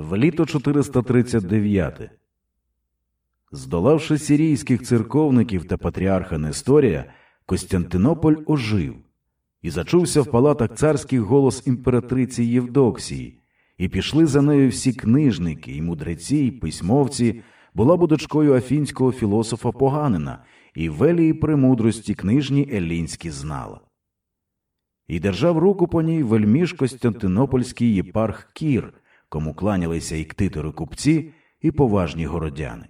В літо 439 Здолавши сирійських церковників та патріарха Несторія, Костянтинополь ожив і зачувся в палатах царський голос імператриці Євдоксії, і пішли за нею всі книжники, і мудреці, і письмовці, була б дочкою афінського філософа Поганина, і велії премудрості книжні елінські знала. І держав руку по ній вельміж Костянтинопольський єпарх Кір, кому кланялися і ктитори купці, і поважні городяни.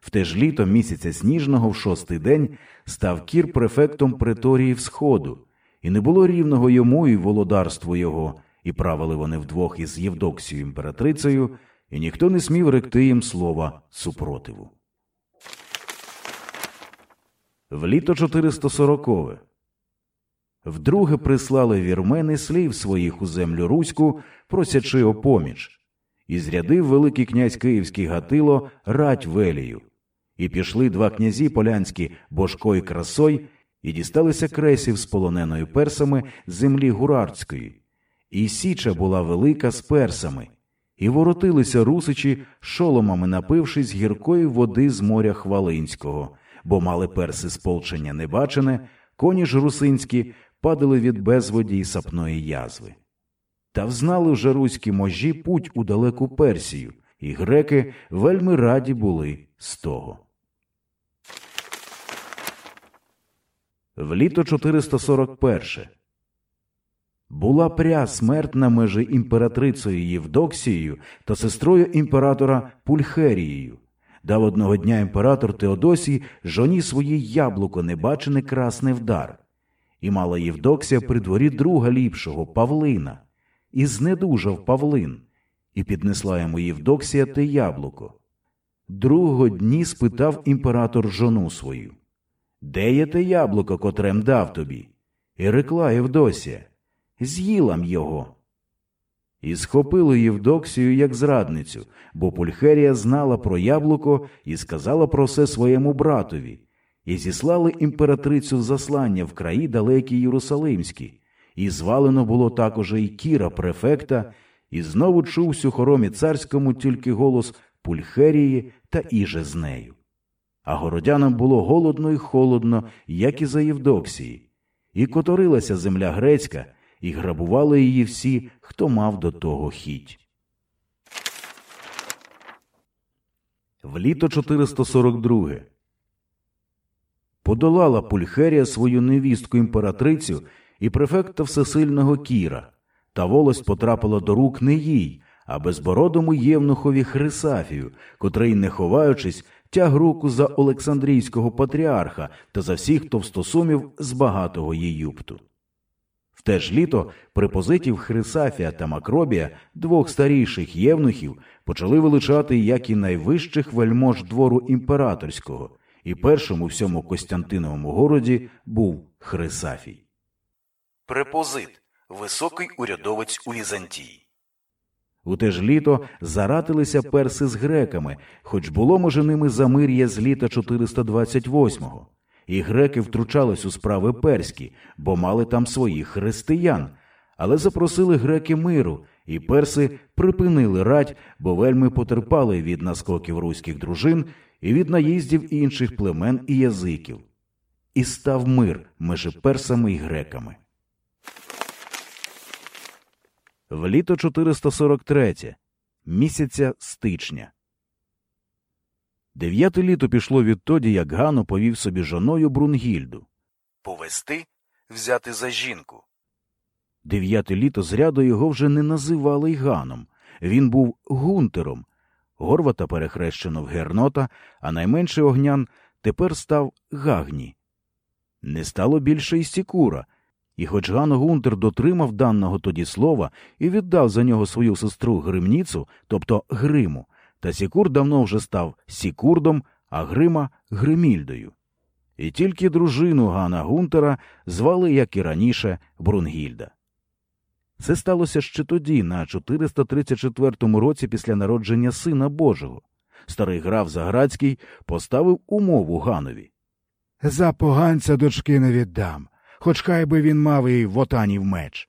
В те ж літо місяця сніжного в шостий день став кір префектом преторії Всходу, і не було рівного йому і володарству його, і правили вони вдвох із Євдоксією імператрицею, і ніхто не смів ректи їм слова супротиву. В літо 440 Вдруге прислали вірмени слів своїх у землю Руську, просячи о поміч, і зрядив Великий князь Київський Гатило рать велію. І пішли два князі полянські Божко і Красой, і дісталися кресів з полоненою персами землі Гурарської, і січа була велика з персами, і воротилися русичі, шоломами напившись гіркої води з моря Хвалинського, бо мали перси сполчення небачене, коні ж русинські падали від безводі й сапної язви. Та взнали вже руські можі путь у далеку Персію, і греки вельми раді були з того. В літо 441 була пря смерть на межі імператрицею Євдоксією та сестрою імператора Пульхерією. Дав одного дня імператор Теодосій жоні своїй яблуко небачене красне вдар, і мала Євдоксія при дворі друга ліпшого Павлина, і знедужав Павлин, і піднесла йому Євдоксія те яблуко. Другого дні спитав імператор жону свою Де є те яблуко, котрем дав тобі? І рекла Євдосія З'їлам його. І схопили Євдоксію як зрадницю, бо Пульхерія знала про яблуко і сказала про все своєму братові, і зіслали імператрицю заслання в краї далекі Єрусалимські, і звалено було також і Кіра префекта, і знову чувся у хоромі царському тільки голос Пульхерії та іже з нею. А городянам було голодно і холодно, як і за Євдоксії, і которилася земля грецька, і грабували її всі, хто мав до того хіть. В літо 442 подолала Пульхерія свою невістку імператрицю і префекта всесильного Кіра, та волость потрапила до рук не їй, а безбородому євнухові Хрисафію, котрий, не ховаючись, тяг руку за Олександрійського патріарха та за всіх товстосумів з багатого Єюпту. В те ж літо припозитів Хрисафія та Макробія, двох старіших євнухів, почали величати як і найвищих вельмож двору імператорського, і першим у всьому Костянтиновому городі був Хрисафій. Препозит високий урядовець у Візантії. У те ж літо заратилися перси з греками, хоч було може ними замир'я з літа 428-го. І греки втручались у справи перські, бо мали там своїх християн, але запросили греки миру, і перси припинили рать, бо вельми потерпали від наскоків руських дружин і від наїздів інших племен і язиків. І став мир між персами і греками. В літо 443 місяця стичня. Дев'яте літо пішло відтоді, як Гано повів собі жоною Брунгільду. Повести взяти за жінку. Дев'яте літо зряду його вже не називали й Ганом. Він був гунтером. Горвата перехрещено в Гернота, а найменший огнян тепер став Гагні. Не стало більше й Сікура, і хоч Гано Гунтер дотримав даного тоді слова і віддав за нього свою сестру Гримніцу, тобто Гриму, та Сікур давно вже став Сікурдом, а Грима Гримільдою. І тільки дружину Гана Гунтера звали, як і раніше, Брунгільда. Це сталося ще тоді, на 434 році після народження Сина Божого. Старий граф Заградський поставив умову Ганові. За поганця дочки не віддам, хоч хай би він мав і вотанів меч.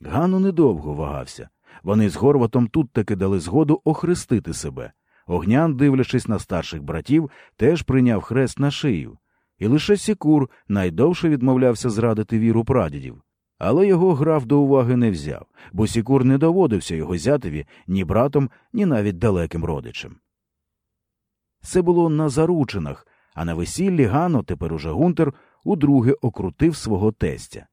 Гану недовго вагався. Вони з Горватом тут таки дали згоду охрестити себе. Огнян, дивлячись на старших братів, теж прийняв хрест на шию, і лише Сікур найдовше відмовлявся зрадити віру прадідів. Але його граф до уваги не взяв, бо Сікур не доводився його зятеві ні братом, ні навіть далеким родичем. Це було на заручинах, а на весіллі Гано, тепер уже Гунтер, удруге окрутив свого тестя.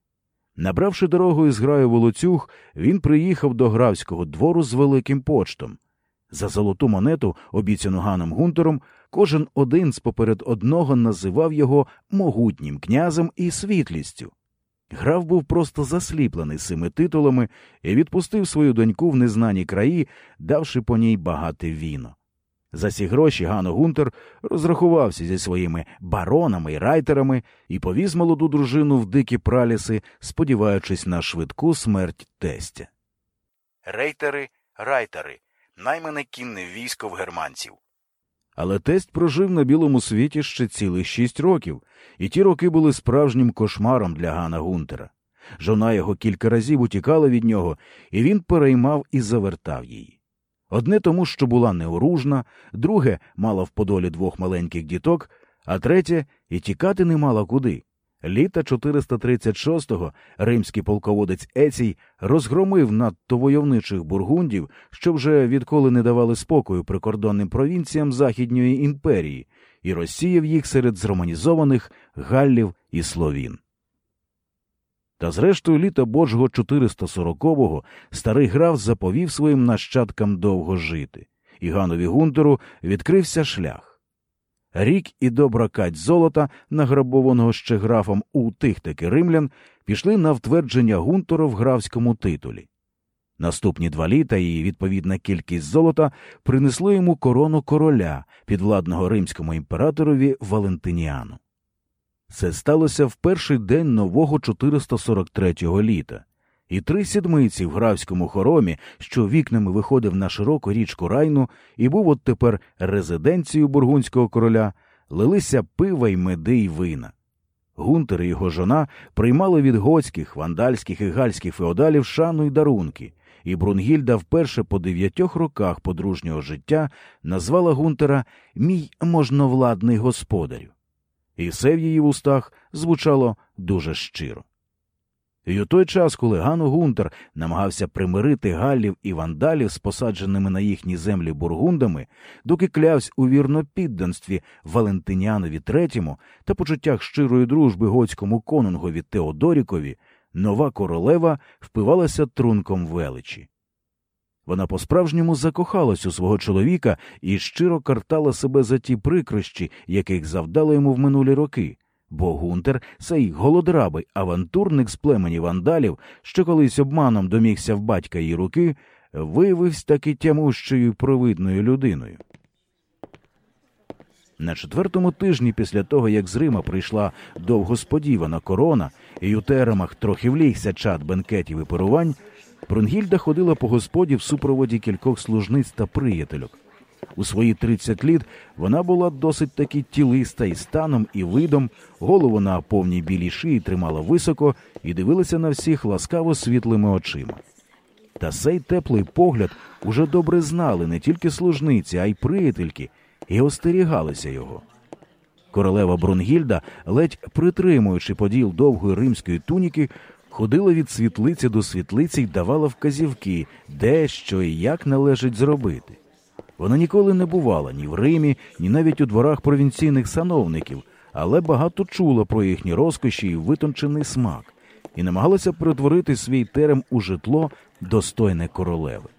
Набравши дорогу із граю волоцюг, він приїхав до графського двору з великим почтом. За золоту монету, обіцяну Ганом Гунтером, кожен один з поперед одного називав його могутнім князем і світлістю. Граф був просто засліплений цими титулами і відпустив свою доньку в незнані краї, давши по ній багате віно. За ці гроші Гано Гунтер розрахувався зі своїми баронами і райтерами і повіз молоду дружину в дикі праліси, сподіваючись на швидку смерть тестя. Рейтери, райтери, наймане кінне військо в германців. Але тесть прожив на білому світі ще цілих шість років, і ті роки були справжнім кошмаром для Гана Гунтера. Жона його кілька разів утікала від нього, і він переймав і завертав її. Одне тому, що була неоружна, друге мала в подолі двох маленьких діток, а третє і тікати не мала куди. Літа 436-го римський полководець Ецій розгромив надто войовничих бургундів, що вже відколи не давали спокою прикордонним провінціям Західньої імперії, і розсіяв їх серед зроманізованих галлів і словін. Та зрештою літа Божого 440-го старий граф заповів своїм нащадкам довго жити, і Ганові Гунтеру відкрився шлях. Рік і добра кать золота, награбованого ще графом у тих таки римлян, пішли на втвердження Гунтера в графському титулі. Наступні два літа і відповідна кількість золота принесли йому корону короля, підвладного римському імператорові Валентиніану. Це сталося в перший день нового 443-го літа, і три сідмиці в графському хоромі, що вікнами виходив на широку річку Райну і був от тепер резиденцією бургунського короля, лилися пива й меди й вина. Гунтер і його жона приймали від готських, вандальських і гальських феодалів шану й дарунки, і Брунгільда вперше по дев'ятьох роках подружнього життя назвала Гунтера мій можновладний господарю і все в її вустах звучало дуже щиро. І у той час, коли Гану Гунтер намагався примирити галлів і вандалів з посадженими на їхні землі бургундами, доки клявсь у вірнопідданстві Валентинянові III та почуттях щирої дружби готському конунгові Теодорікові, нова королева впивалася трунком величі. Вона по-справжньому закохалась у свого чоловіка і щиро картала себе за ті прикрощі, яких завдало йому в минулі роки. Бо Гунтер, цей голодрабий авантурник з племені вандалів, що колись обманом домігся в батька її руки, виявився таки тямущою провидною людиною. На четвертому тижні після того, як з Рима прийшла довгосподівана корона, і у теремах трохи влігся чад бенкетів і пирувань, Брунгільда ходила по господі в супроводі кількох служниць та приятельок. У свої 30 літ вона була досить таки тілиста і станом, і видом, голову на повній білій шиї тримала високо і дивилася на всіх ласкаво світлими очима. Та сей теплий погляд уже добре знали не тільки служниці, а й приятельки, і остерігалися його. Королева Брунгільда, ледь притримуючи поділ довгої римської туніки, ходила від світлиці до світлиці й давала вказівки, де, що і як належить зробити. Вона ніколи не бувала ні в Римі, ні навіть у дворах провінційних сановників, але багато чула про їхні розкоші і витончений смак, і намагалася перетворити свій терем у житло достойне королеви.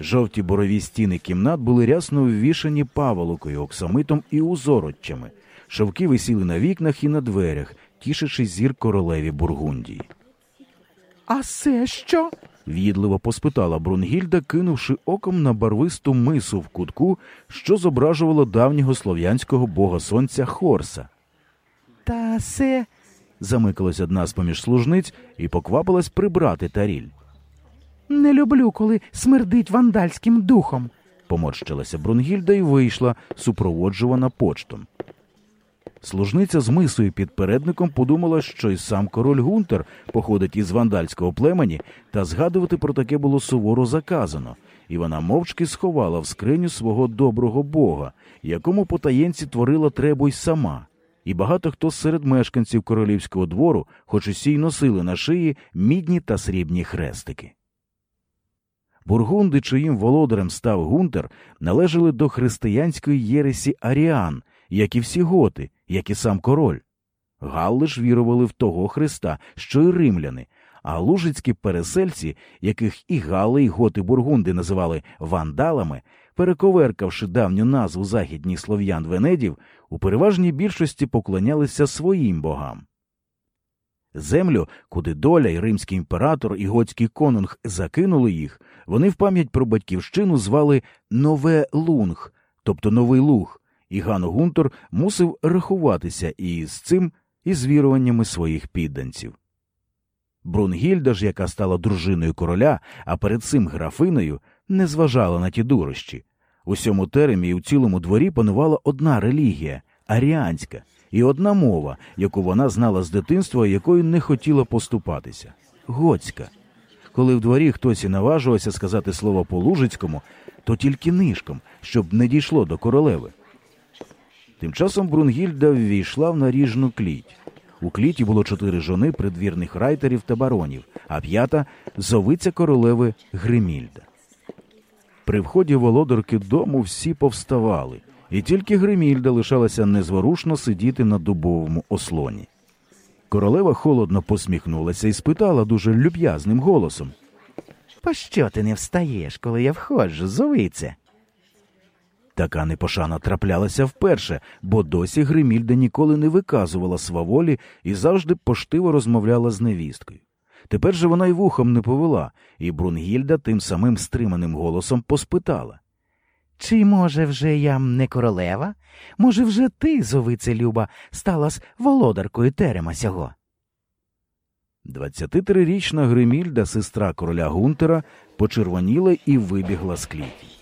Жовті борові стіни кімнат були рясно ввішані паволокою, оксамитом і узороччями. Шовки висіли на вікнах і на дверях, тішачи зір королеві Бургундії. А це що? В'їдливо поспитала Брунгільда, кинувши оком на барвисту мису в кутку, що зображувало давнього слов'янського бога сонця Хорса. Та це. Замикалась одна з поміж служниць і поквапилась прибрати таріль. Не люблю, коли смердить вандальським духом. Поморщилася Брунгільда і вийшла, супроводжувана почтом. Служниця з мисою під передником подумала, що й сам король Гунтер походить із вандальського племені, та згадувати про таке було суворо заказано, і вона мовчки сховала в скриню свого доброго бога, якому потаєнці творила требу й сама. І багато хто серед мешканців королівського двору, хоч усі й носили на шиї мідні та срібні хрестики. Бургунди, чиїм володарем став Гунтер, належали до християнської єресі Аріан, як і всі готи, як і сам король. Галли ж вірували в того Христа, що й римляни, а лужицькі пересельці, яких і Галли, і готи Бургунди називали вандалами, перековеркавши давню назву західніх слов'ян венедів, у переважній більшості поклонялися своїм богам. Землю, куди доля і римський імператор і готський конунг закинули їх, вони в пам'ять про батьківщину звали Нове Лунг, тобто Новий Луг, і Ган Гунтор мусив рахуватися і з цим, і з віруваннями своїх підданців. Брунгільда ж, яка стала дружиною короля, а перед цим графиною, не зважала на ті дурощі. У сьому теремі і у цілому дворі панувала одна релігія аріанська, і одна мова, яку вона знала з дитинства, якою не хотіла поступатися готська. Коли в дворі хтось і наважувався сказати слово по-лужицькому, то тільки нишком, щоб не дійшло до королеви. Тим часом Брунгільда ввійшла в наріжну кліть. У кліті було чотири жони придвірних райтерів та баронів, а п'ята зовиця королеви Гримільда. При вході володарки дому всі повставали, і тільки Гримільда лишалася незворушно сидіти на дубовому ослоні. Королева холодно посміхнулася і спитала дуже люб'язним голосом Пощо ти не встаєш, коли я входжу, зовице? Така непошана траплялася вперше, бо досі Гримільда ніколи не виказувала сваволі і завжди поштиво розмовляла з невісткою. Тепер же вона й вухом не повела, і Брунгільда тим самим стриманим голосом поспитала. Чи, може, вже я не королева? Може, вже ти, зовице Люба, сталась володаркою терема сього? 23-річна Гримільда, сестра короля Гунтера, почервоніла і вибігла з кліті.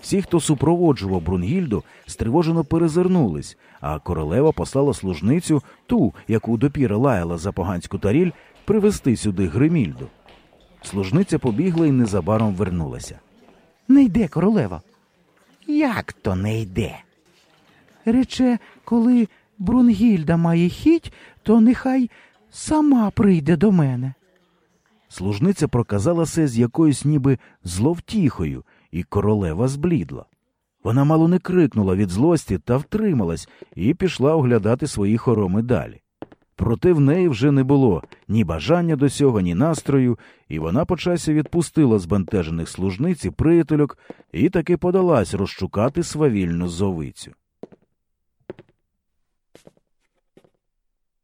Всі, хто супроводжував Брунгільду, стривожено перезирнулись, а королева послала служницю, ту, яку допіра лаяла за поганську таріль, привезти сюди Гримільду. Служниця побігла і незабаром вернулася. Не йде королева. Як то не йде? Рече, коли Брунгільда має хіть, то нехай сама прийде до мене. Служниця проказала се з якоюсь ніби зловтіхою, і королева зблідла. Вона мало не крикнула від злості та втрималась і пішла оглядати свої хороми далі. Проте в неї вже не було ні бажання до цього, ні настрою, і вона по часі відпустила збентежених служниць і приятельок і таки подалась розшукати свавільну зовицю.